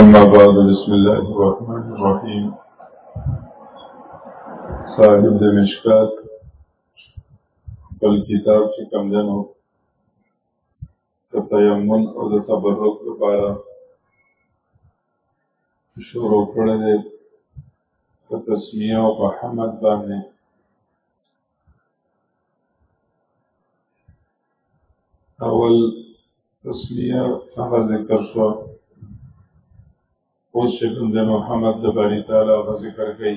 أما بعد بسم الله الرحمن الرحيم صاحب د مشکات خپل کتاب چې کم دنو د تیمم او د تبرک لپاره شروع کړی دی په تسمیه او په حمد باندې اول تسلیه هغه ذکر شو اوس چې کوم د محمد د باری تعالی هغه ذکر کوي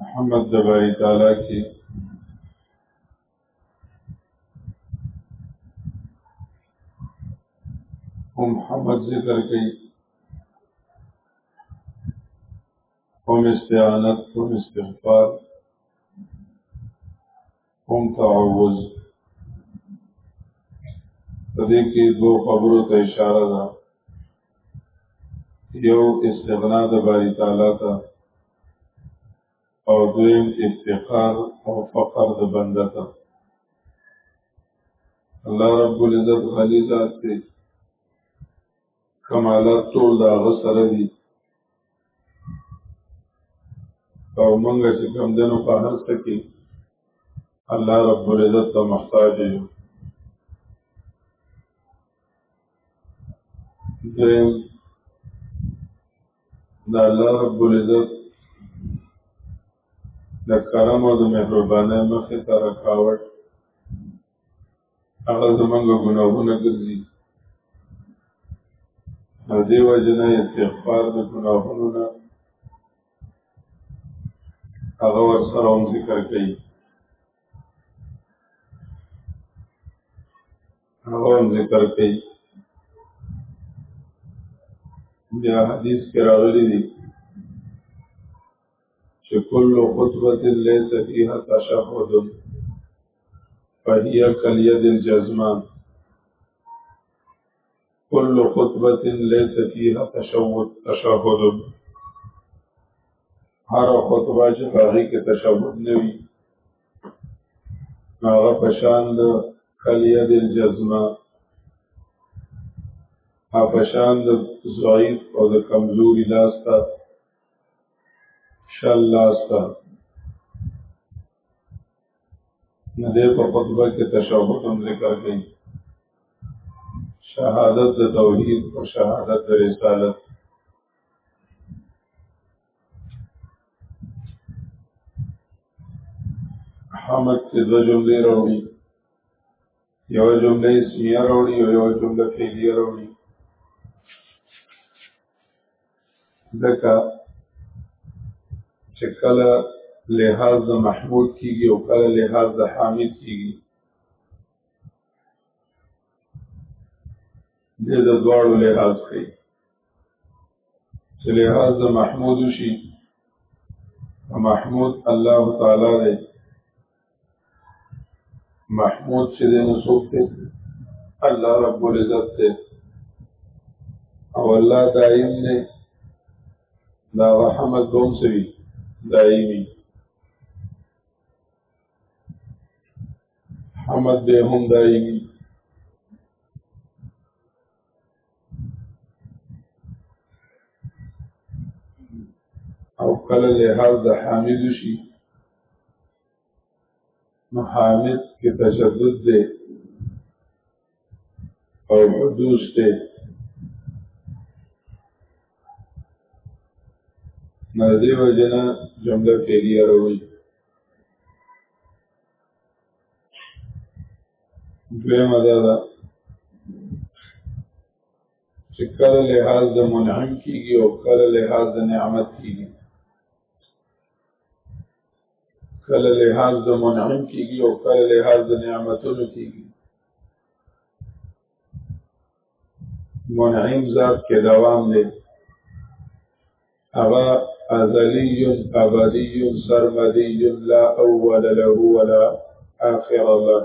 محمد د باری تعالی کې هم محمد ذکر کوي هم استعانت هم استغفار هم تعوذ په دې کې دوه خبرو ته اشاره ده یو استغنا د باری تعالی ته او دویم افتقار او فقر د بنده ته الله رب العزت غنی ذات دی کمالات ټول د هغه سره دي او موږ چې کوم دنو په هر څه کې الله رب العزت ته محتاج یو دریم د الله رب العزت د کرم او د مهربانۍ مخې ته رکاوټ هغه زمونږ ګناهونه ګرځي نو دې وجه نه استغفار د ګناهونو نه هغه ورسره هم ذکر کوي هغه هم ذکر کوي بیا حدیث کې راغلی دی چې کل خطبه ليس فيها تشهد فهي كاليد الجزمه كل خطبه ليس فيها تشهد تشهد هر خطبه چې هغه کې تشهد نه وي هغه پشان د کلیه د جزمه هغه پشان د ضعیف او د کمزوري لاس ته شالله استا نه دې په خطبه کې تشهود هم ذکر کړي شهادت د توحید او شهادت د رسالت حمد چې د جملې راوړي یو جمله اسمیه راوړي او یو جمله فعلیه راوړي ځکه چې کله لحاظ د محمود کیږي او کله لحاظ د حامد کیږي د د دواړو لحاظ کوي چې لحاظ د محمود شي محمود الله تعالی دی محمود چې دی نو څوک دی الله رب العزت دی او الله دایم دی دا رحمت دوم سوي دایمي حمد به هم دایمي او کله لحاظ د حامد شي نو حامد کې تشدد دی او حدوث دی نو دې وجنه جمله فعلیه راوړي دویمه دا ده چې کله لحاظ د منعم کېږي او کله لحاظ د نعمت کېږي کله لحاظ د منعم کېږي او کله لحاظ د نعمتونو کېږي منعم ذات کې دوام دی هغه ازلی ابدی سرمدی لا اول له ولا اخر له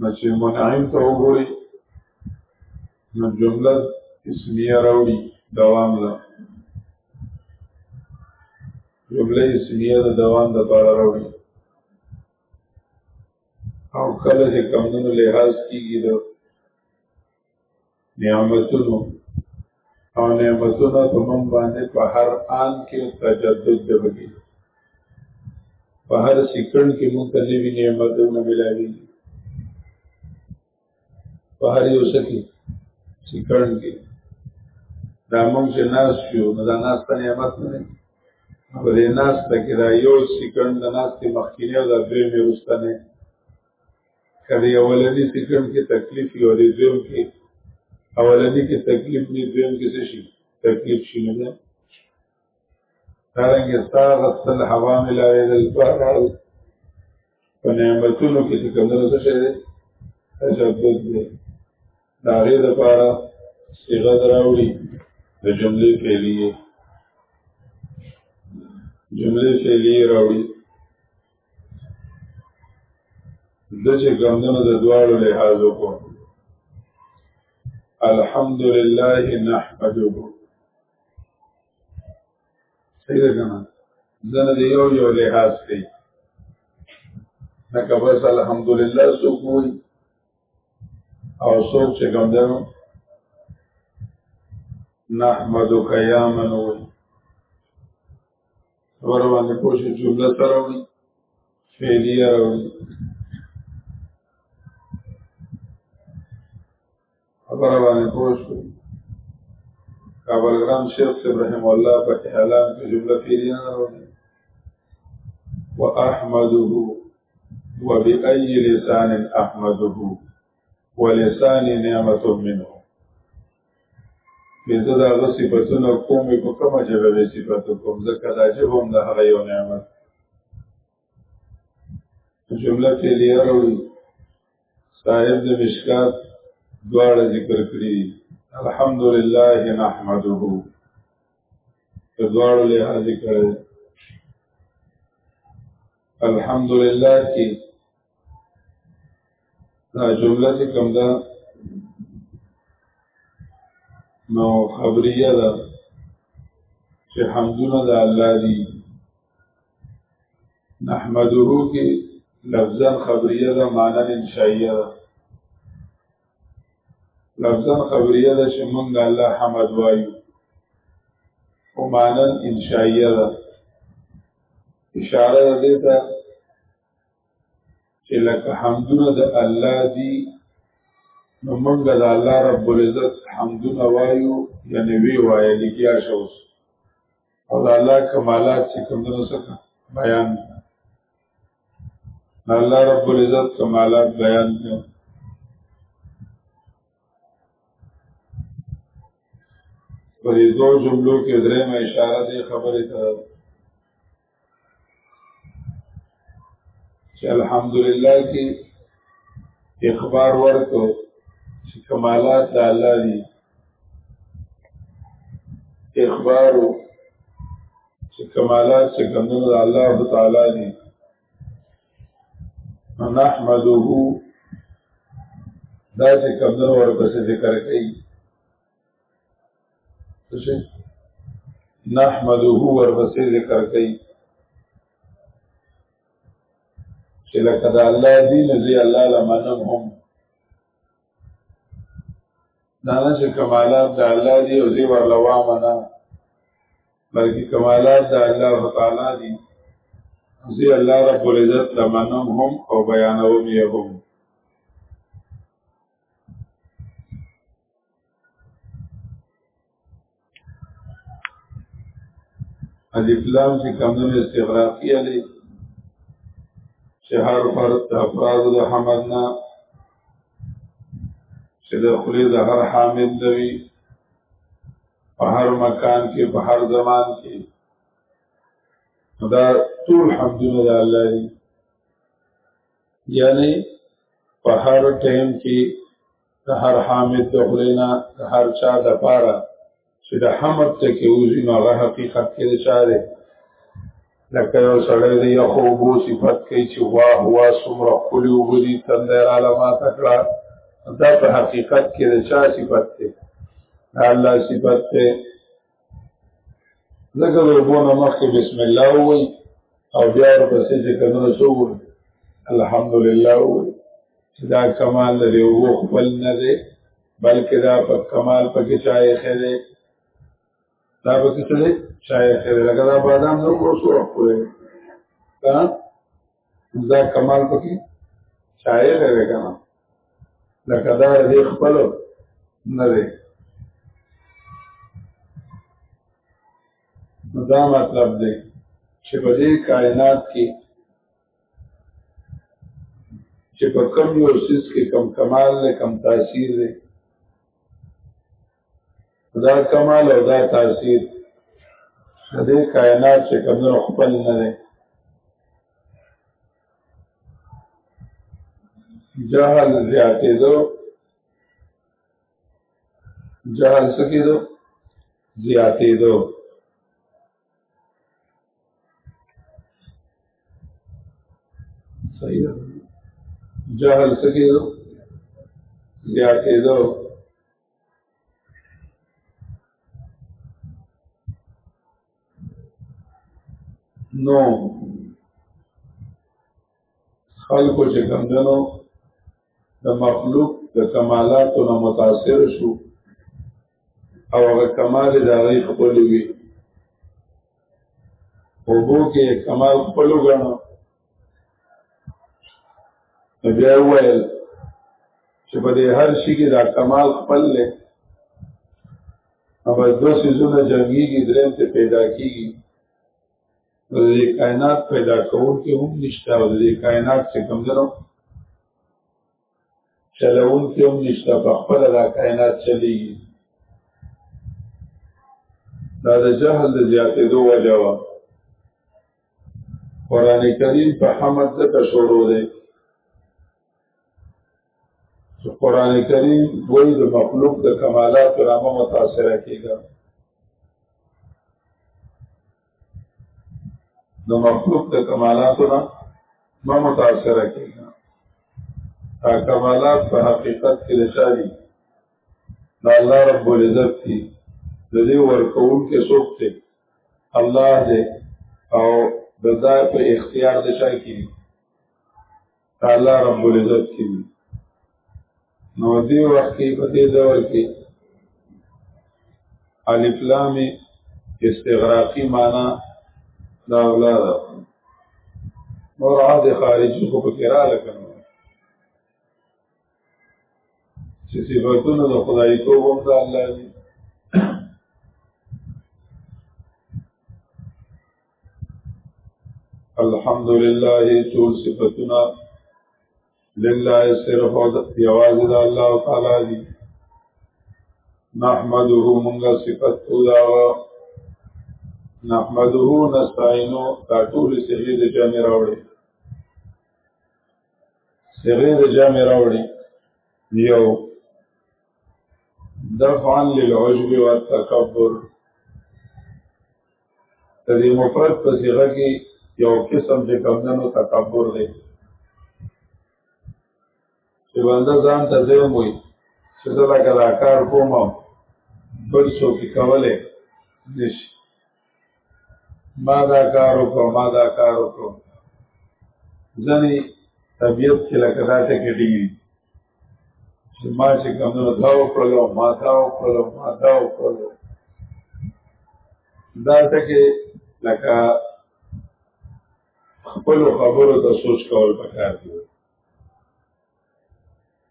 نو چې منعم ته وګوري نو جمله اسمیه راوړي دوام له جمله اسمیه د دوام د پاره راوړي او کله چې کمونو لحاظ کیږي د نعمتونو او نعمتونو په من باندې په هر آن کې تجدد دی بګي په هر سکند کې مونږ ته نوي نعمتونه ملاوي په هر یو څه کې چې کړ کې دا موږ چې ناس شو نو دا ناس ته نعمت نه دی په دې ناس ته کې دا یو سکند د ناس کې مخکینه او دا دوی مې رستنه کله اولنی سکند کې تکلیف یو دی دویم کې اولنی کې تکلیف نه دویم کې څه شي تکلیف شي نه ده ترنګ ساغت الحوامل الى الفرد په نعمتونو کې چې کوم څه شي تشدد دی د هغې لپاره صیغه راوړي د جملې فعلیه جملې فعلیه راوړي د چې ګمدنو د دواړو لحاظ وکړو الحمد لله نحمده صحیح ده کنه زنه دی یو یو لحاظ کوي لکه بس الحمدلله څوک وایي او څوک چې کوم دی نحمدک یا من وایي ور باندې پوښتنه جمله سره وایي فعلیه راوړي خبر باندې پوه شوي کابل ګرام شیخ صاحب رحم الله په اعلان کې جمله پیری نه راوړي واحمده وبأي لسان احمده ولسان نعمت منه بنده دا غو صفاتونه کومې په کومه ژبه به صفات کوم ځکه دا چې هم د هغه یو نعمت جمله فعلیه راوړي صاحب د مشکات دواړه ذکر کړی الحمدلله نحمده په دواړو لحاظ کړی الحمدلله کې دا جمله چې کوم ده نو خبریه ده چې حمدونه د الله دي نحمده کې لفظا خبریه ده معنا انشائیه ده لفظا خبریه ده چې مونږ الله حمد وایو او معنا انشائیه ده اشاره ده ته چې لکه حمدونه د الله دی نو مونږ د الله رب العزت حمدونه وایو یعنی وی وایي لګیا شوس او د الله کمالات چې کوم د سره بیان د الله رب العزت کمالات بیان دي په دې دوه جملو کې درېمه اشاره دې خبرې ته چې الحمدلله کې اخبار ورکو چې کمالات د الله دي اخبارو چې کمالات چې کومو د الله تعالی دي نحمده دا چې کومو ورپسې ذکر کوي نحمده ورپسې ذکر کوي چې لکه د الله دین زی الله لمنم هم دانا چې کمالات د الله دی او زی ورلوا منا بلکې کمالات د الله تعالی دی زی الله رب العزت لمنم هم او بیانوم یهم الف لام چې کمونه استغراقی علی چې هر فرد د افراد د حمد نه چې د خلی د هر حامد دوی په هر مکان کې په هر زمان کې دا ټول حمدونه د الله دی یعنی په هر ټیم کې د هر حامد د خلینا د هر چا د پاره چې د حمد ته کې وزي نو هغه حقیقت کې چاره لکه یو سړی دی یو خوبو صفت کوي چې وا هوا سمره خلی وبدي تندې را لما تکړه دا په حقیقت کې د چا صفت ده الله صفت ده لکه د اوبو نه مخکې بسم الله ووایي او بیا ورپسې چې کمونه څو ووایي الحمدلله ووایي چې دا کمال د دې اوبو خپل نه دی بلکې دا په کمال پکې شایخه دی دا پکې څه دی شایخه دی لکه دا بادام نو اوس ورکړی دا کمال پکې شاعر دی کنه لکه دا دې خپل نه دی دا مطلب دی چې په دې کائنات کې چې په کم یو سیس کې کم کمال نه کم تاثیر دی دا کمال او دا تاثیر د دې کائنات چې کمنو خپل نه دی جهل زیاتې دو جهل سکی دو زیاتې دو صحیح جهل سکی دو زیاتې دو نو خلکو چې کوم دنو د مخلوق د کمالاتو نه متاثر شو او هغه کمال د هغې خپل وي اوبو کې کمال خپل وګڼو نو بیا وویل چې په دې هر شي کې دا کمال خپل دی او بس دو سیزونه جنګیږي درېم ته پیدا کیږي د دې کائنات پیدا کول کې هم نشته او د دې کائنات څخه کم درو چلون کې هم نشته په خپل دا کائنات چلیږي دا د جهل د زیاتېدو وجه وه قران کریم په حمد ته شروع دی چې قران کریم وایي د مخلوق د کمالات رامه متاثر کیږي د مخلوق د کمالاتو نه ما متاثر کیږي دا کمالات په حقیقت کې لشاري دا الله رب العزت دی د دې ورکون کې څوک دی الله دې او د ځای په اختیار د چا کې الله رب العزت کې نو دې وخت کې په دې دور کې الف لام استغراقی معنا دا اولاد نور عاد خارجي خو په کې را لکنه چې صفاتونه د خدای توب هم د الله دي الحمد لله ټول صفاتونه لله صرف او یواز د الله تعالی دي نحمده موږ صفات خدا نحمده نستعینو دا ټول صفات جامع راوړي سره د جامع راوړي یو دفعا للعجب والتکبر د دې مفرد په صيغه کې یو قسم چې کمندنو تکبر دی چې بنده ځان ته ځای وي چې زه لکه دا کار کوم بل څوک کوله نشي ما دا کار وکړو ما دا کار وکړو ځنې طبیعت کې لکه دا ټکې ډېږي چې ما چې کمونو دا وکړلو ما دا وکړلو ما دا وکړلو دا ټکې لکه خپل خبرو ته سوچ کول پکار دی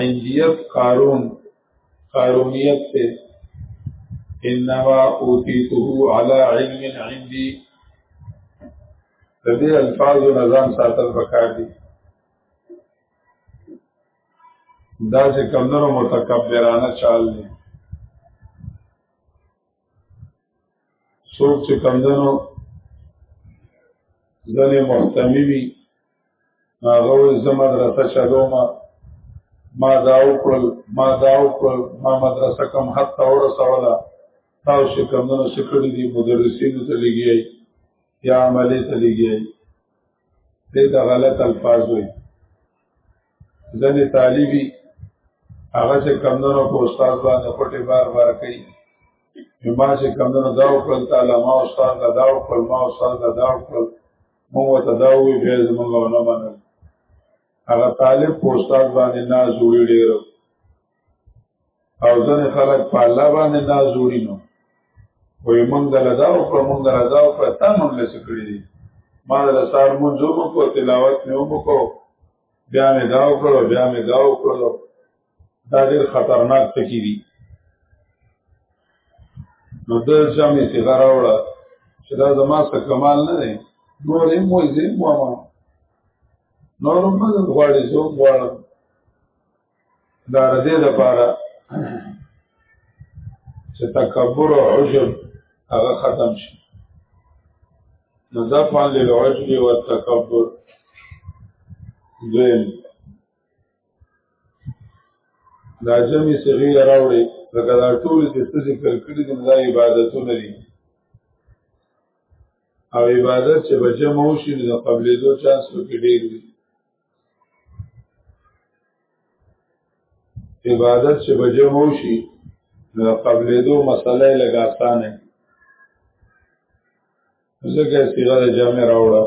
عندیت قارون قارونیت ته انما اوتیته علی علم عندي د دې الفاظ او نظام ساتل پکار دي دا چې کمنو متکبرانه چال دي څوک چې کمنو ځنې محتمي وي هغه وې زما درته چلو ما ما دا وکړل ما دا وکړل ما مدرسه کم حتی ورسوله تاسو چې کمونه سکړي دي مدرسینو ته لګي یا عملي ته لګي دې دا غلط الفاظ وي ځنې طالبي هغه چې کمونه کو استاد باندې پټي بار بار کوي ما چې کمونه دا وکړل تعالی ما استاد دا وکړل ما استاد دا وکړل مو ته دا وی به زمونږ نه منل هغه طالب په استاد باندې ناز وړي ډیر او ځنه خلک په الله باندې ناز وړي نو وې مونږ د لدا او په مونږ د لدا او په تا مونږ لسه کړی دي ما د سار مونږ کو تلاوت نه وکړو بیا مې دا وکړو بیا مې دا وکړو دا ډېر خطرناک ټکی دی نو د جامې صغه راوړه چې دا زما څه کمال نه دی نور یې مو یې مو ما نور هم نه غواړي زه غواړم دا ردې د پاره چې تکبر او عجب هغه ختم شي نو دا فعل للعجب والتکبر دویم دا جمع صغیر راوړي لکه دا ټول چې څه ذکر کړی دي دا عبادتونه دي او عبادت چې به جمع وشي نو قبلې دو چانس پکې ډېر وي عبادت چې به جمع وشي نو قبلې دو مسله لګا اسانه ځکه صيغه د جمع راوړه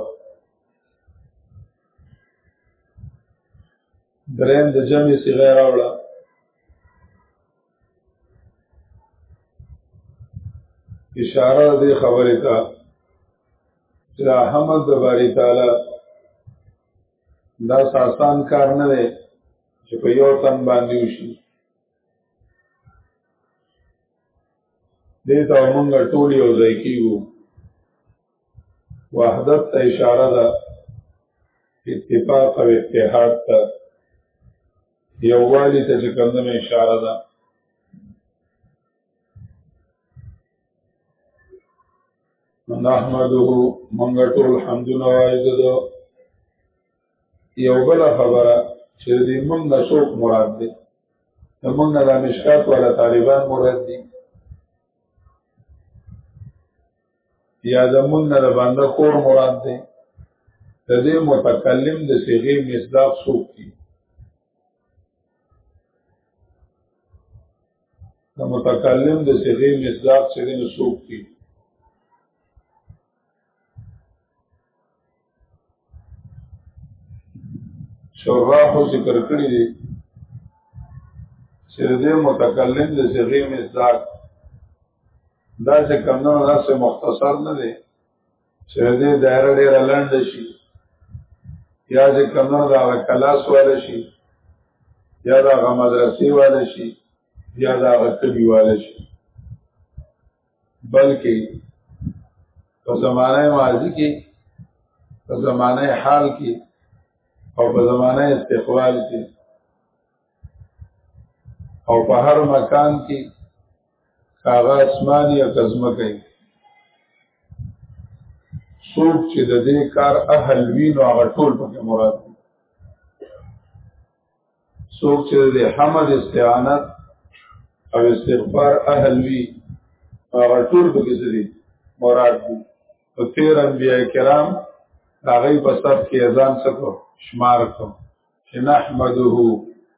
درېم د جمع صيغه راوړه اشاره دې خبرې ته چې حمد د باری تعالی دا آسان کار نه دی چې په یو تن باندې وشي دې ته موږ ټول یو ځای کیږو وحدت ته اشاره ده اتفاق او اتحاد ته یووالی ته چې کومه اشاره ده نحمده منګه ټول حمدونه وایو یو بل خبره چې دې موږ نه څوک مراد دی موږ نه د مشکات ولا طالبان مراد دي یا د موږ نه د باندې کور مراد دی د دې متکلم د صيغه مصداق څوک دی د متکلم د صيغه مصداق څنګه څوک دی شراح ذکر کړی دی چې دې متکلم د صيغه مزداد دا چې کمنو داسې مختصر نه دی چې دې دایره ډېر لنډ شي یا چې کمنو دا کلاس وال شي یا دا مدرسې وال شي یا دا کلی وال شي بلکې په زمانه ماضی کې په زمانه حال کې او په زمانه استقبال کې او په هر مکان کې هغه اسمان یا کزمه کوي څوک چې د دې کار اهل وي نو هغه ټول پکې مراد دي څوک چې د حمد استعانت او استغفار اهل وي هغه ټول به کې دي مراد دي او تیر انبیاء کرام هغه په صف کې اذان سکو شمار کو چې نحمده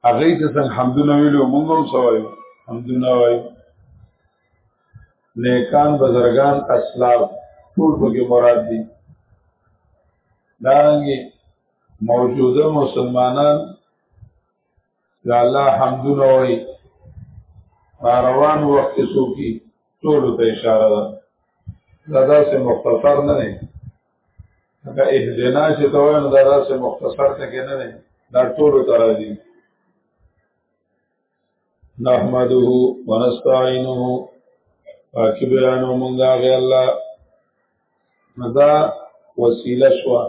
هغه چې څنګه حمدونه ویلو موږ هم سوایو حمدونه وایو نیکان بزرگان اسلام ټول به کې مراد دي دارنګي موجوده مسلمانان د الله حمدونه وایي روان وخت کې څوک دي ټولو ته اشاره ده دا داسې مختصر نه دی لکه اهدنا چې ته وایې نو دا داسې مختصر ټکی نه دی دا ټولو ته راځي نحمده ونستعينه پاکی بیانو منگا غی اللہ ندا وسیله شوا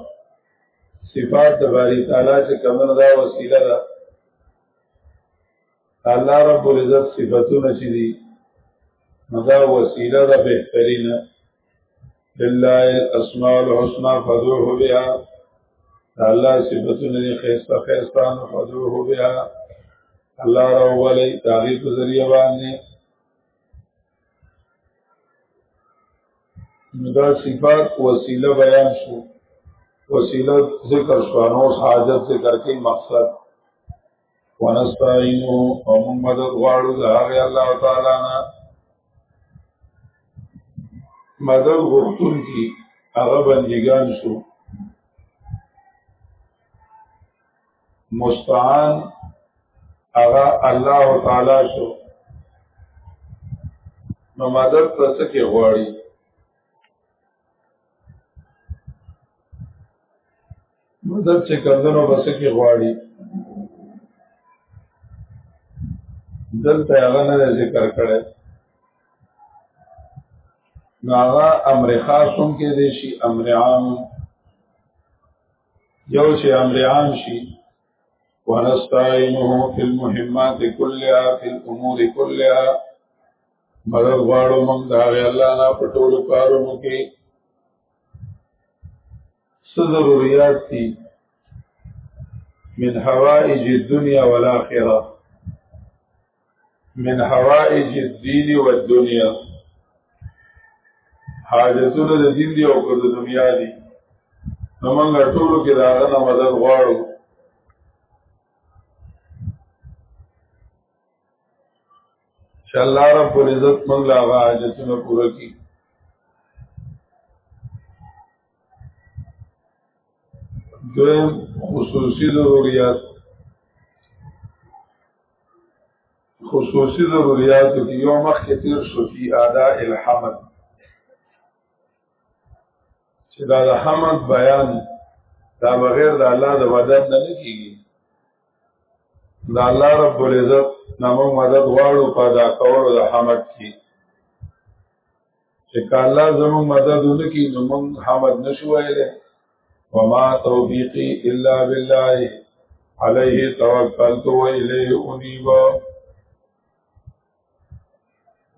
صفات تباری تعالی چه کمن دا وسیله دا الله رب العزت صفاتونه چه دی ندا وسیله دا بہترین لله الاسماء الحسنى فدوه بها الله صفاتونه دي خيسته خيستان فدوه بها الله رو ولي تعریف ذریعہ باندې دا صفات وسیله بیان شو وسیله ذکر شو نو حاجت ذکر کې مقصد ونستعینه او موږ مدد غواړو د هغه الله تعالی نه مدد غوښتون کی هغه بندگان شو مستعان هغه الله تعالی شو نو مدد پس کې غواړي مدد چې کمدنو بس کې غواړي دلته هغه نه ذکر کړي نو هغه امر خاص هم کې دي شي امر عام یو چې امر عام شي ونستعينه في المهمات كلها في الامور كلها مدد غواړو موږ دا الله نه پټول کارونو کې څه ضروريات دي من حوائج الدنيا والآخرة من حوائج الدين والدنيا حاجتونه د دین دی او کو د دنیا دی نو موږ ټول کې دا غنه مدد غواړو چې الله رب العزت موږ لا حاجتونه پوره کړي دویم خصوصي ضرورت خصوصي ضرورت کې یو مخ کې تیر شو فی ادا الحمد چې دا د حمد بیان دا بغیر د الله د مدد نه کیږي دا الله رب العزت نامو مدد غواړو په دا کولو د حمد کې چې کله زموږ مدد وکړي نو موږ حمد نشو ویلې وما توفیقی الا بالله علیه توکلت و الیه انیب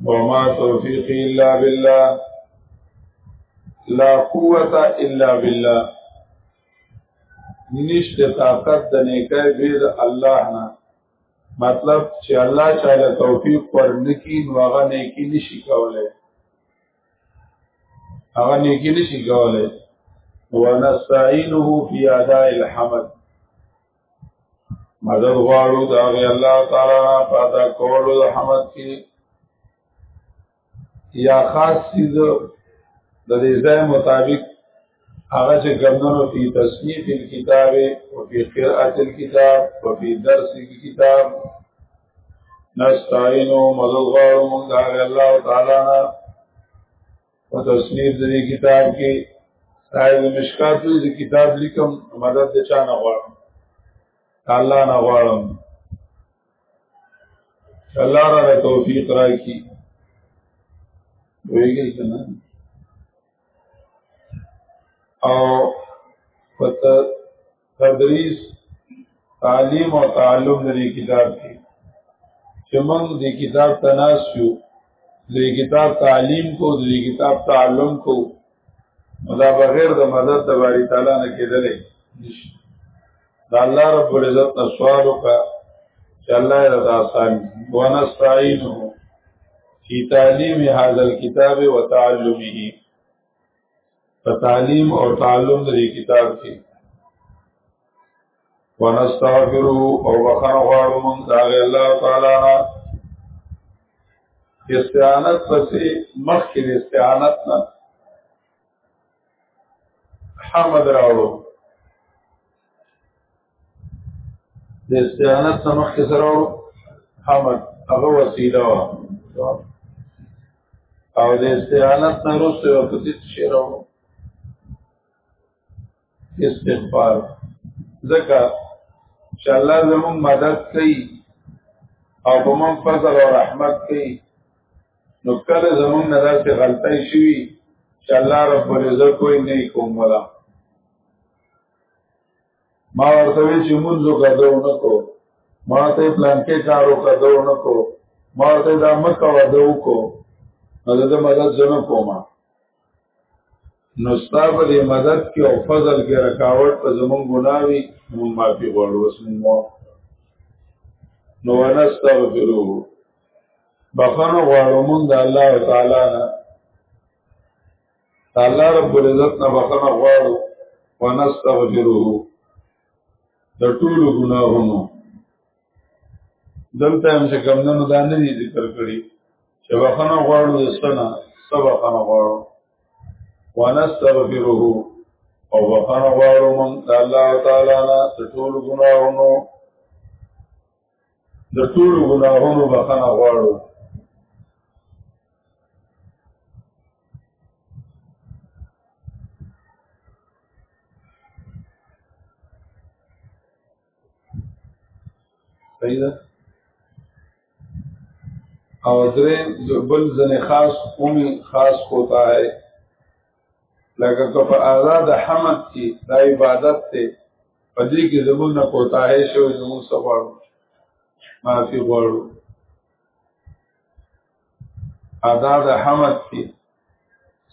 وما توفيقي إلا بالله لا قوة إلا بالله نشت طاقت د نیکه بيد الله نه مطلب چې الله تعالی توفیق پر نکی نو هغه نیکی نشي کولای هغه نیکی نشي کولای ونستعينه في اداء الحمد مدد غواړو دا غي الله تعالی نه پاتا کولو د حمد کې یا خاص چیز د دې ځای مطابق هغه چې ګمنو په تصنیف الكتاب او په قراءت الكتاب او په درس الكتاب نستعینو مدد غواړو موږ دا غي الله تعالی نه په تصنیف د دې کتاب کې صاحب مشکات دې کتاب لیکم مدد د چا نه غواړم الله نه غواړم الله را توفیق راکړي ویږي کنه او پته تدریس تعلیم او تعلم لري کتاب کې چې موږ دې کتاب تناس یو دې کتاب تعلیم کو دې کتاب تعلم کو دا بغیر د مدد د باری تعالی نه کېدلې دا الله رب العزت نه سوال وکړه چې الله یې رضا آسان ونستعینه فی تعلیم هذا الكتاب وتعلمه په تعلیم او تعلم د کتاب کې ونستغفره او بخنه غواړو مونږ د الله تعالی نه استعانت پسې مخکې استعانت نه حمد راوړو د استعانت سمخ کې سره حمد هغه وسیله وا او د استعانت نه وروسته یو کتیت شی راوړو استغفار ځکه چې الله زموږ مدد کوي او په موږ فضل او رحمت کوي نو کله زموږ نه داسې غلطۍ شوي چې الله رب العزت کوئی نه کوم ولا ما ورته وی چې مونږ غدو نه کو ما ته پلان کې کارو کدو نه کو ما ته دا مکه ودو کو نو د مدد زنه کوما نو ستاب دې مدد کې او فضل کې رکاوټ په زمون ګناوي مونږ معافي غواړو وسمو نو ونستغفروه بخنه غواړو مونږ د الله تعالی نه الله رب العزت نه بخنه غواړو ونستغفره د ټولو ګناهونو دلته هم چې کمندونو دا نه دي ذکر کړی چې بخنه غواړو د سنا سبا خنه غواړو ونستغفره او بخنه غواړو مونږ الله تعالی نه ټول ګناهونو د ټول ګناهونو بخنه غواړو صحیح ده او درې بل ځنې خاص اومي خاص ہوتا ہے لکه که په آزاد حمد کې دا عبادت ته په دې کې زمونږ نه کوتاهې شو زمونږ څه غواړو معافي غواړو آزاد حمد کې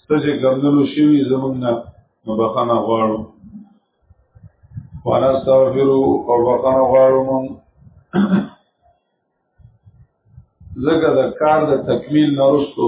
څه چې ګمدلو شوي زمونږ نه نو بخانه غواړو وانا استغفرو او بخانه غواړو مونږ زګه د کار د تکمیل نرستو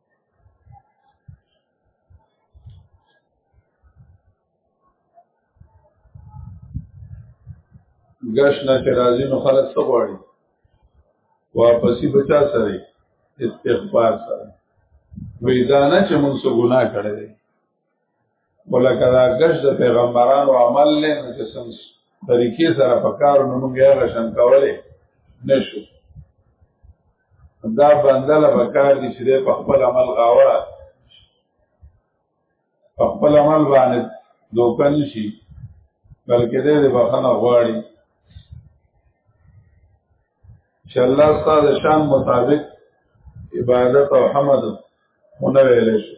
ګش نه چې راځي نو خلک څه غواړي واپسی بچا سره استغفار سره وې دا نه چې موږ څه ګناه کړی دی ولکه دا ګش د پیغمبرانو عمل نه چې څنګه طریقې سره په کار نو موږ یې غشن کولې نشو دا بندله په کار دي چې په خپل عمل غاوره په خپل عمل باندې دوکن شي بلکې دې د بخنه غواړي چې الله ستاسو شان مطابق عبادت او حمد هونه ویل شي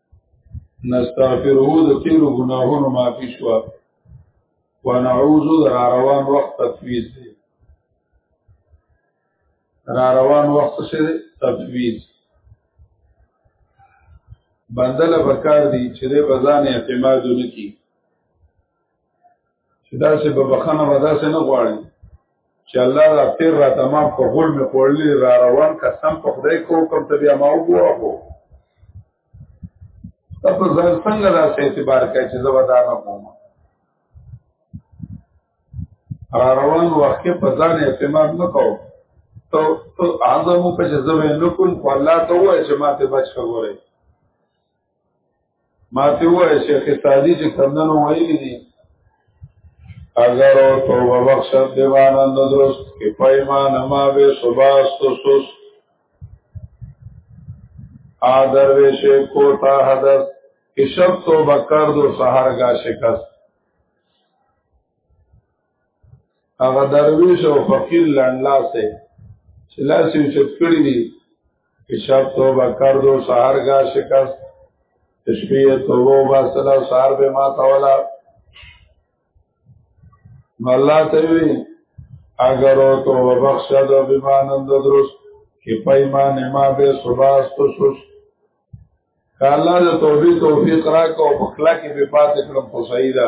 نستغفره د تیرو ګناهونو معافي شو ونعوذ در روان وخت تفویض دی را روان وخت څه دی تفویض بندله بکار دی چې د بزان اعتماد نکي چې دا چې په بخنه ودا سه نه غواړي چې الله دا پیر را تمام په غول می خورلی را روان قسم په خدای کو کوم ته بیا ما وګوره خو تاسو ځان څنګه دا سه اعتبار کوي چې زه ودا نه کوم را روان وخت په ځان اعتماد نه کوم ته ته اعظم په جزمه نه کوم خو الله ته وایي چې ما ته بچ خبره ما ته وایي شیخ سادی چې کمنو ویلي دي اگر او توبه بخش دیوان اندرست که پیمان ما به سباست و سست آدر ویشه کوتا حدث که شب توبه کرد و سهرگا شکست هغه درویش او فقیر لنډلا سه چې لاس یې چت کړی دی اشاب توبه کر دو سحر گا شکست تشبیه توبه با سلا سحر به ما تولا الله توی اگر او تو بخشد بمانند درست که پیمان ما به سباس تو سوس که الله د توبې توفیق راکو او په خلا کې به پاتې کړم خو صحیح ده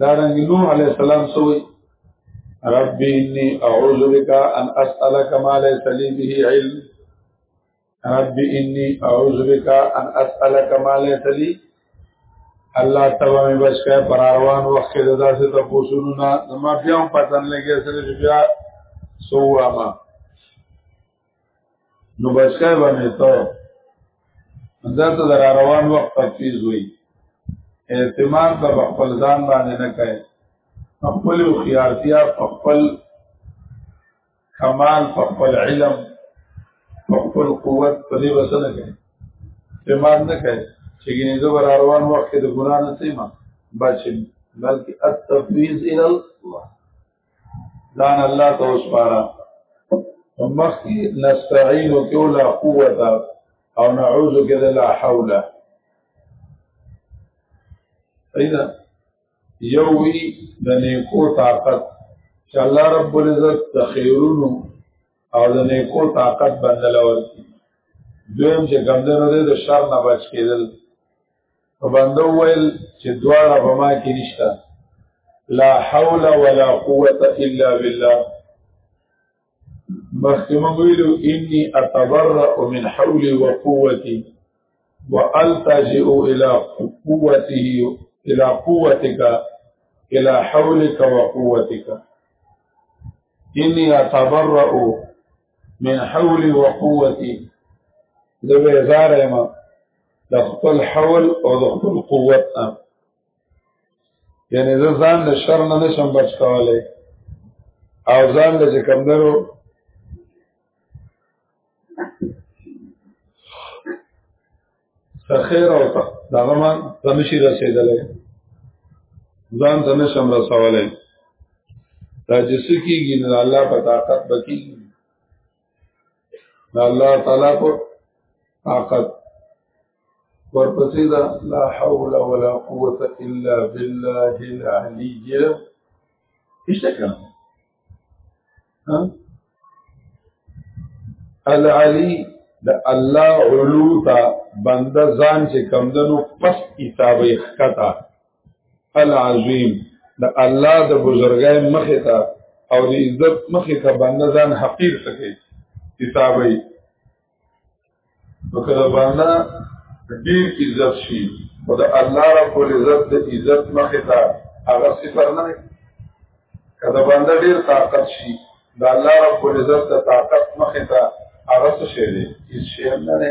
دا رنګ نوح علی السلام سوې رب انی اعوذ بک ان اسالک ما ليس لي به علم رب انی اعوذ بک ان اسالک ما ليس لي الله تعالی می بچکه پر روان وخت کې ددا څه ته پوښتنه نه ما بیا هم پتن لګي سره بیا سو ما نو بچای باندې ته دا ته در روان وخت تفیز وي اعتماد په خپل ځان باندې نه کوي خپل خيارتیا خپل کمال خپل علم خپل قوت په دې وسنه کوي اعتماد نه کوي چې ګینه زه بر روان وخت د ګنا نه سیمه بچم بلکې التفویض الى الله ځان الله ته وسپاره مخکې نستعين کې ولا قوت او نعوذ کې لا حول ایدا یو وی د نیکو طاقت چې الله رب العزت د خیرونو او د نیکو طاقت بندل ورکی دویم چې ګمدنو د شر نه بچ کېدل په بنده ویل چې دواړه په ما کې نشته لا حول ولا قوت الا بالله مخکمه ویلو انی اتبرأ من حولی و قوتی و التجئ الى قوته الى قوتك الى حولك و قوتك انی اتبرأ من حولی و قوتی زبه ازار اما د خپل حول او د خپل قوت نه یعنی زه ځان له شر نه نشم بچ کولای او ځان له کوم درو خیر او دغه ما تنشي رسیدلې ځان ته نشم رسولای دا چې سکیږي نه الله په طاقت بکی دا الله تعالی په طاقت ورپسې دا لا حول ولا قوت الا بالله العلی اشتکا ها العلی د الله علو تا بنده ځان چې کمدنو پس کتابه ښکتا العظیم د الله د بزرګای مخه ته او د عزت مخه ته باندې ځان حقیر سکے کتابي نو کله باندې ډیر عزت شي او د الله رب ول عزت د عزت مخه ته هغه صفر نه کله باندې ډیر طاقت شي د الله رب ول عزت د طاقت مخه ته هغه څه شي دي هیڅ شي نه نه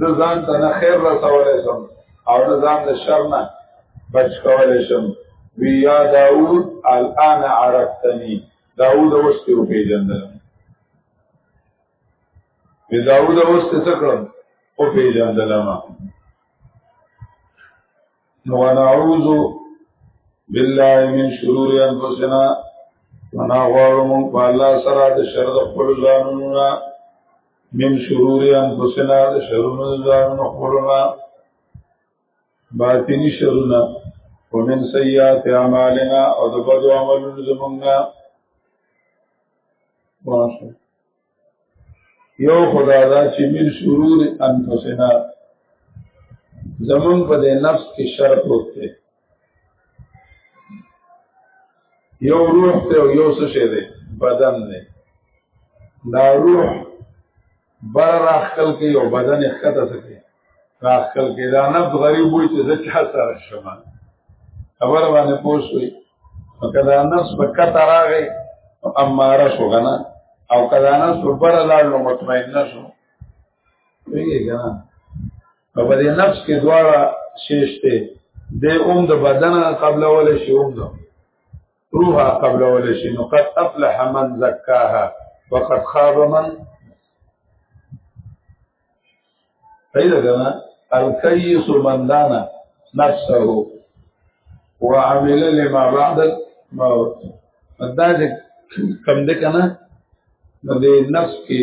د ځان ته نه خیر رسولی شم او د ځان د شر نه بچ کولی شم وی یا داود الان عرفتنی داود اوس ته وپېژندل وی داود اوس ته څه کړم وپېژندل ما نو ونعوذ بالله من شرور انفسنا ونا غواړو مونږ په الله سره د شر د خپل ځانونو نه من شرور انفسنا د شرونو ځانونو خپلنا باطنی شرونه ومن سیئات اعمالنا او د بدو عملونو زمونږه واشه یو خدا دا چې من شرور انفسنا زمون په دې نفس کې شر پروت دی یو روح ته یو څه شه دی بدن دی دا روح بر راخل کې یو بدن ښکته سکے راخل کې دا نبض غریب وي چې زه چا سره شم خبر باندې پوښوي کدا نفس په کته راغی اماره شو غنا او کدا نفس په بر لاړ نو مطمئن نشو ویږي غنا نو په دې نفس کې دواړه شیشته د اوم د بدن قبل ول شي اوم د روح قبل ول شي نو قد افلح من زکاها وقد خاب من پیدا کنا الکیس من دانا نفسه وعمل لما بعد الموت دا چې کم دې کنه نو دې نفس کې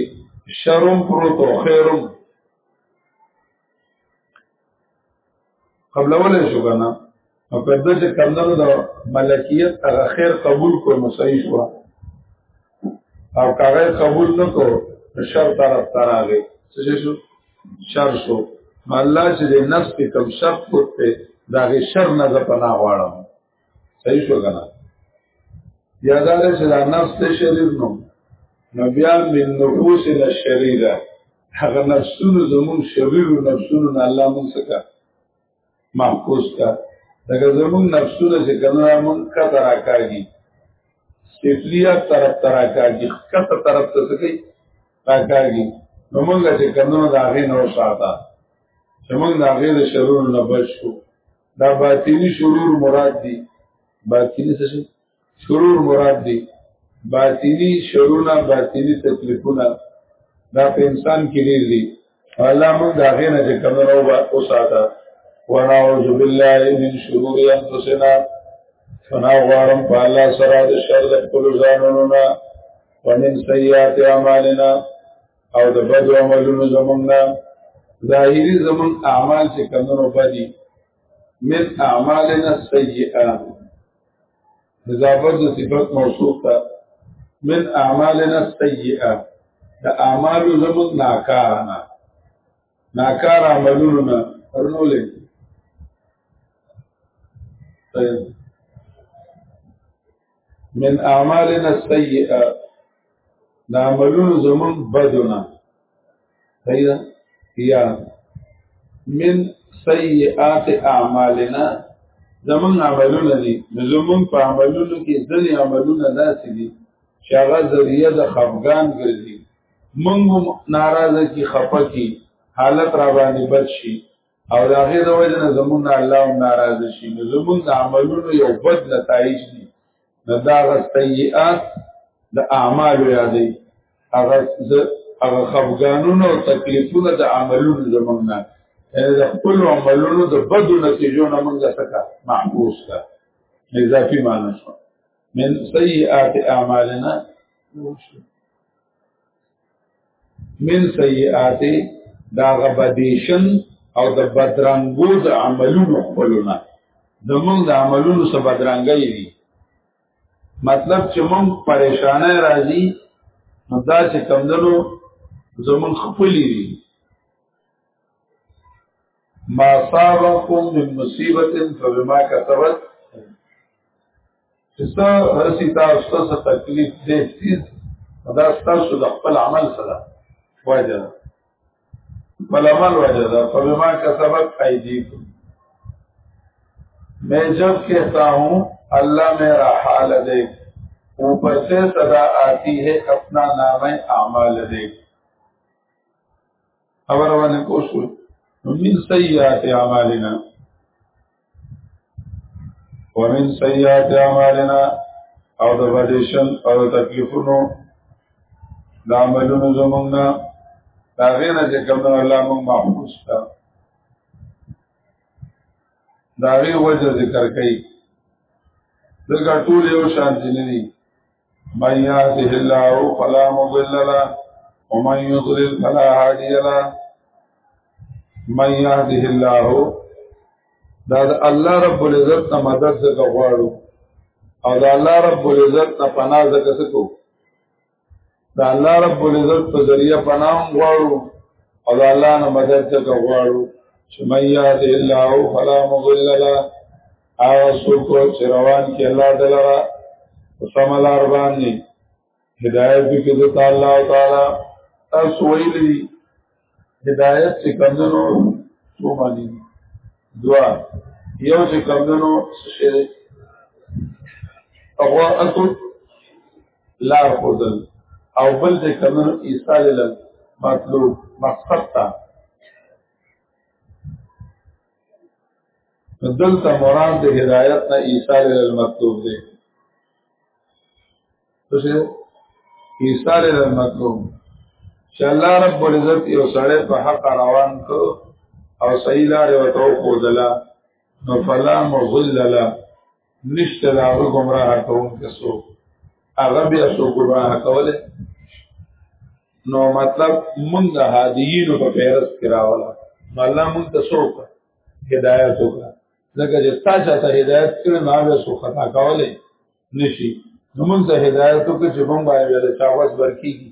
شرم پروت او خیرم قبل اولې شو کنه نو په دې چې کمندونو د ملکیت هغه خیر قبول کړ نو صحیح شو او هغه قبول نکړ شر طرف ته راغی څه شو شر شو الله چې د نفس په کوم شر کوته دا غي شر نه زپنا غواړم صحیح شو کنه یا دا چې دا نفس ته شریر نو نو بیا من نفوس له شریره هغه نفسونو زمون شریر نفسونو نه الله مون سکا محفوظ کا دغه زمون نفسونو چې کنه مون کا ترا کاږي سفلیه طرف ترا کاږي کته طرف ته سکی تا کاږي نو مونږ چې کنه دا غي نو شاته چې مونږ دا غي د شرور نه بچو دا باطنی شرور مراد دی باطنی څه شي شرور مراد دی باطنی شرونه باطنی تکلیفونه دا په انسان کې ډیر دي الله موږ دا غنه چې کوم نو با او ساته ونعوذ بالله من شرور انفسنا فنا غارم په الله سره د شر د خپل ځانونو نه ومن سیئات اعمالنا او د بد عملونو زمونږ نه ظاهري زمونږ اعمال چې کمنو بدي من اعمالنا سیئه اضافت د صفت موصوف ته من اعمالنا سیئه د اعمال زمونږ ناکارانه ناکار عملونو نه ورنولې طيب من اعمالنا السيئه دا عملونو زمون بدونه صحیح یا من سیئات اعمالنا زمون عملونه دي زمون په عملونو کې ځلې عملونه داسې دي چې هغه ذریعہ د خفقان ګرځي مونږ ناراضه کی خفه کی حالت را باندې بد شي او دا غي د وجه نه زمون نه الله ناراض شي نو زمون د عملونو یو بد نتایج دي نو دا غ سیئات د اعمال یادې هغه هغه خفګانونو او تکلیفونه د عملونو زمون نه یعنی د خپل عملونو د بد نتیجو نه موږ څخه محبوس ده اضافي معنی شو من سیئات اعمالنا من سیئات دا غبدیشن او د بدرنګو د عملونو خپلونه زمونږ د عملونو سره بدرنګي دي مطلب چې مونږ پریشانه راځي دا چې کمندونو زمونږ خپلې دي ما صابكم من مصيبة فبما كسبت چې څه ورسي تاسو څه تکلیف دې سیز دا تاسو د خپل عمل سره وجه ده بل عمل وجه ده په ما کسبت ایدیکم میں جب کہتا ہوں اللہ میرا حال دیکھ اوپر سے صدا آتی ہے اپنا نام اعمال دیکھ خبر والے کو سوچ من سیئات اعمالنا ومن سیئات اعمالنا او د بدیشن او د تکلیفونو د عملونو زمونږ نه دا غیر چې کوم الله مون محفوظ تا دا غیر وجه ذکر کوي دغه ټول یو شان دي نه دي من يهده الله فلا مضل له ومن يضلل فلا هادي له من يهده الله دا الله رب العزت نه مدد څخه غواړو او دا الله رب العزت نه پناه ځکه سکو دا الله رب العزت په ذریعہ پناه غواړو او دا الله نه مدد څخه غواړو چې من يهده الله فلا مضل له هغه څوک چې روان کې الله دلرا وسملار باندې هدایت دې کې د الله تعالی تاسو ویلي هدایت چې کمنو څو باندې دوا یو چې کمنو شه تقوا اصل لا خدل او بل چې کمنو ایصال له مطلوب مقصد ته دلته مراد د هدایت نه ایصال ال المطلوب دی څه ایصال ال المطلوب چې الله رب العزت یو سړی په حق روان کو او صحیح لار ورته خو دلا نو فلا مضل له نشته دا هغه گمراه کوم کې سو هغه بیا سو گمراه کوله نو مطلب مونږ هادیینو په پیرس کې راولا نو الله مونږ ته سو هدایت وکړه لکه چې تاسو ته هدایت کړو نو هغه سو خطا کوله نشي نو مونږ ته هدایت وکړه چې مونږ باندې د چاواز ورکیږي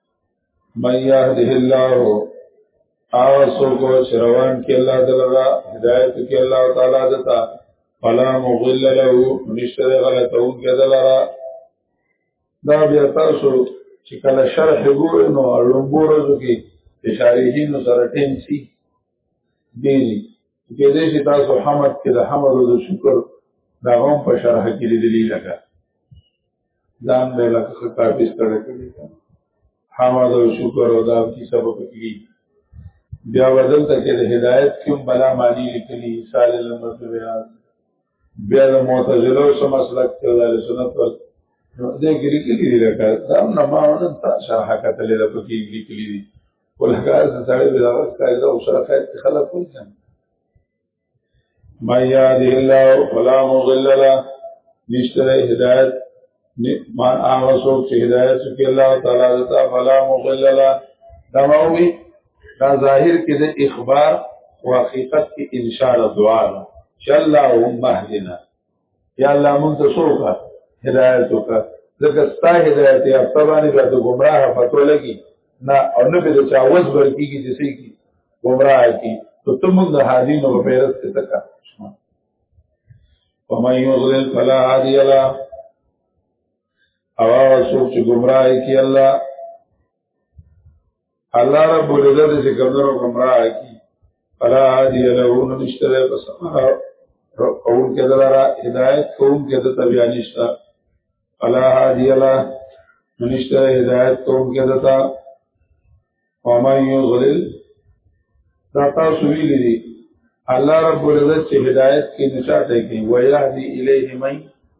من يهده الله هغه څوک چې روان کې الله دلرا هدایت کې الله تعالی دتا فلا مغل له نشته غلطو کې دلرا دا بیا تاسو چې کله شرح ګورئ نو لومبو ورځو کې اشارهینو سره ټیم سي ډېری کې دې چې تاسو حمد کې د حمد او د شکر دا هم په شرح کې لیدلی لګا ځان به له خطا بستر کړی حمد او شکر او دا کی سبب کړی بیا بدل ته کې د هدایت کوم بلا معنی لیکلی سال لمر ته بیا بیا د معتزله او سم مسلک ته د سنت پر دې کې لیکلی دی لکه دا نه ما ونه تا شرح کتلې د پکې لیکلی دی ولکه سړی بلا وخت کاری دا او شرح خلک کوي من يهده الله فلا مضل له نشته هدایت ما هغه څوک چې هدایت کوي الله تعالی ته فلا مضل له دا وی دا ظاهر کې د اخبار او حقیقت کې انشاء الله دعا چې اللهم اهدنا یا الله مونږ ته سوکا هدایت وکړه ځکه ستا هدایت یا په باندې به ته گمراه پتو لګي نه او نه به چا وځ ورکی کی چې سې کی گمراه کی ته ته مونږ د هادي نو په پیرس کې تکا ومن یضلل فلا هادی له او هغه څوک چې گمراه کی الله الله رب العزت چې ګمرو ګمراه کی فلا هادی له نشته پس هغه قول کې دلاره هدایت کوم کې د تبیا نشته فلا هادی له نشته هدایت کوم کې دتا وما یضلل دا تاسو ویلي دي الله رب العزت چې هدایت کې نشاته کوي ويهدي الیه من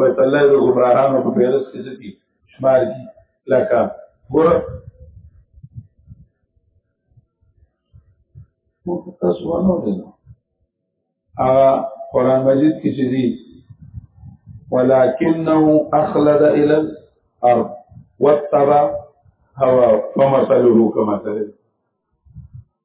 بیت الله د زبراهانو په پیرس کې څه دي شمار دي لکه ګور مو تاسو ونه دي هغه قران مجید کې چې دي ولكنه اخلد الى الارض واتبع هوا فمثله كمثل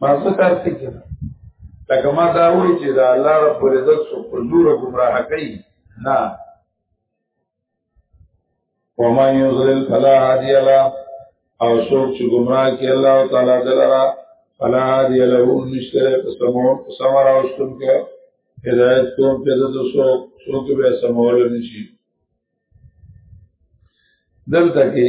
ما څه کار څه کړ لکه ما دا وایي چې دا الله رب العزت سو په زور ګمراه کوي نه وما يضلل فلا هادي له او څوک چې ګمراه کوي الله تعالی دلرا فلا هادي له نشته په سمو سمر او څوک هدایت کوم په دې څوک څوک به سمول نشي دلته کې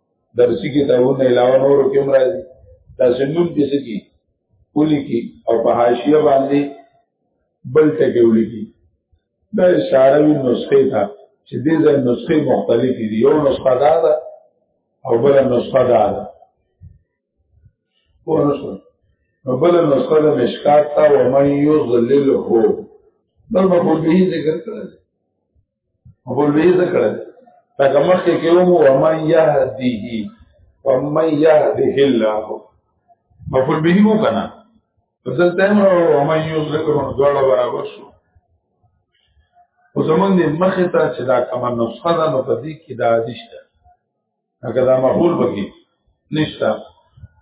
درسي کتابونه علاوه نور کوم راځي تاسو نوم کې څه کی کولی کی او په حاشیه باندې بل ټکی ولیکي دا اشاره وی نسخه تا چې دې ځای نسخه مختلفې دي یو نسخه دا ده او بل نسخه دا ده پوه نه شو نو بل نسخه د مشکات تا و من یضلله نو په دې ذکر کړل مولوی ذکر لکه مخکې کې وو او من يهديه ومن يهده الله مفعول به مو کنه دلته هم او من يذكر دواړه برابر شو او زمون دې مخه ته چې دا کومه نسخه ده نو په دې کې دا دشته هغه دا مقبول بګي نشته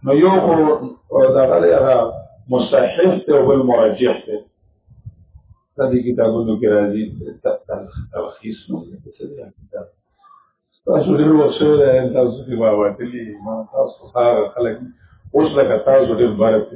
نو یو خو دا غلې هغه مصحح ته او بل مرجح ته دا دي کتابونو کې راځي تلخیص نو څه دی کتاب تاسو ډېر وسه ده تاسو کې ما واتلی ما تاسو هغه خلک اوس لکه تاسو ډېر بارته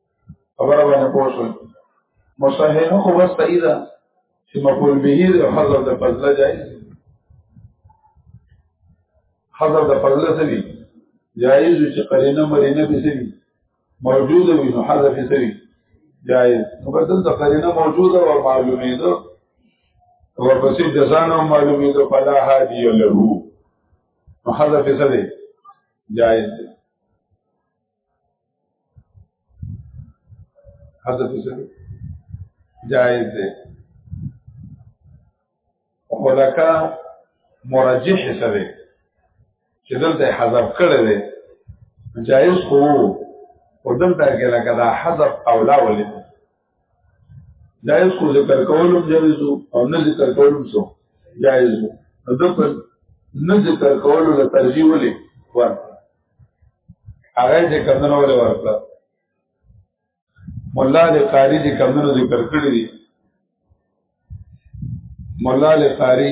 خبره باندې پوه شو مصححه خو بس صحیح ده چې مقبول به دی حضرت فضل جائز حضرت فضل سوي جائز چې قرینه مرینه به سوي موجود وي نو حذف سوي جائز نو بدل د قرینه موجوده او معلومه ده ورپسې جزانه معلومه ده فلا هادي له نو حذف سوي جائز ده هڅه څه جائز ده خلکا مرجح څه ده چې دلته حذف کړی دی جائز خو او دلته کې لکه دا حذف اولا ولې جایز کو ذکر کولم جایز او نه ذکر کولم سو جایز وو د په نه ذکر کولو له ترجیح ولې ورته هغه چې کمنو ولې ورته مولا له قاری چې کمنو ذکر کړی دی مولا له قاری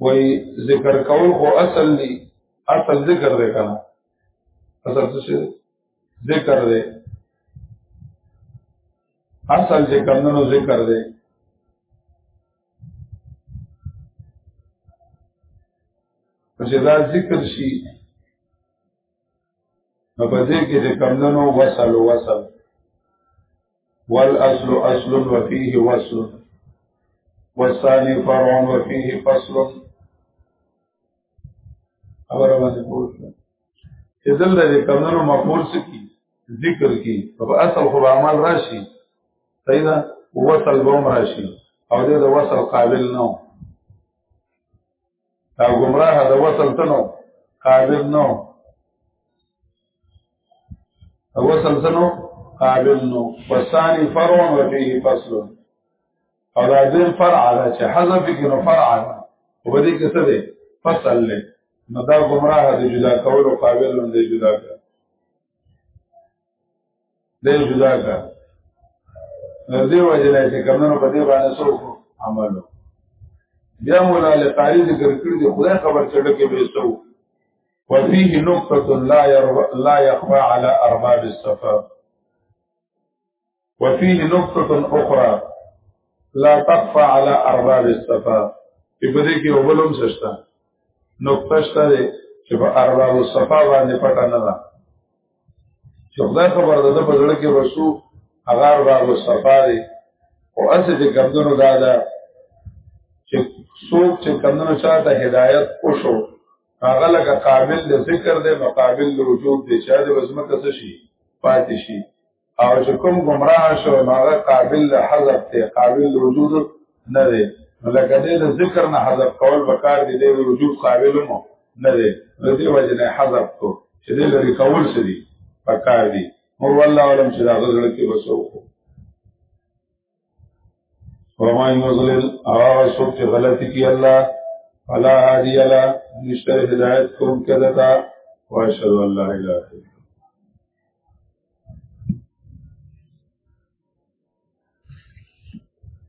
وای ذکر کول خو اصل دی اصل ذکر دی کنه اصل څه ذکر دی اصل چې کمنو ذکر دی چې دا ذکر شي نو په دې کې د کمندونو وصل وصل والاصل اصل وفيه وصل والثاني فرع وفيه فصل اور باندې پوښتنه چې دلته د کمندونو مفعول سکی ذکر کی په اصل خو عمل راشي صحیح ده وصل به راشي او دې د وصل قابل نه دا گمراه د وصل تنو قابل نو وصل تنو قابل نو وثانی فرع و فيه فصل او دا دین فرع ده چې حذف کې نو فرع ده او دې کې څه ده فصل له نو دا گمراه د جدا کولو قابل نه دی جدا کړ دې جدا کا نو دې وجه نه چې کمنو په دې باندې سو عمل بیا مولا لقاری ذکر کړی دی خدای خبر چړه کې به سو وفيه نقطه لا يرو... لا يخفى على ارباب السفر وفيه نقطه اخرى لا تخفى على ارباب الصفا چې په دې کې وبلم سشتا نقطه شته چې په ارباب الصفا باندې پټه نه ده چې دا خبر ده په ځړ کې وسو هغه ارباب الصفا دی او اسې چې کمدونو دا ده چې څوک چې کمدونو چاته هدایت وشو هغه لکه قابل د ذکر دی مقابل د وجود دی چې د وزمکه څه شي پاتې شي او چې کوم گمراه شو هغه قابل له حذف دی قابل رجوع نه دی لکه دې د ذکر نه حذف کول وکړ دی د رجوع قابل مو نه دی د دې وجه نه حذف کو چې دې لري کول سړي پکار دی مور والله علم چې دا غزل کې وسو وما يضلل آغا سوک چه غلطی کی اللہ فلا هادی اللہ نشتر هدایت کون کدتا واشهد ان لا اله الا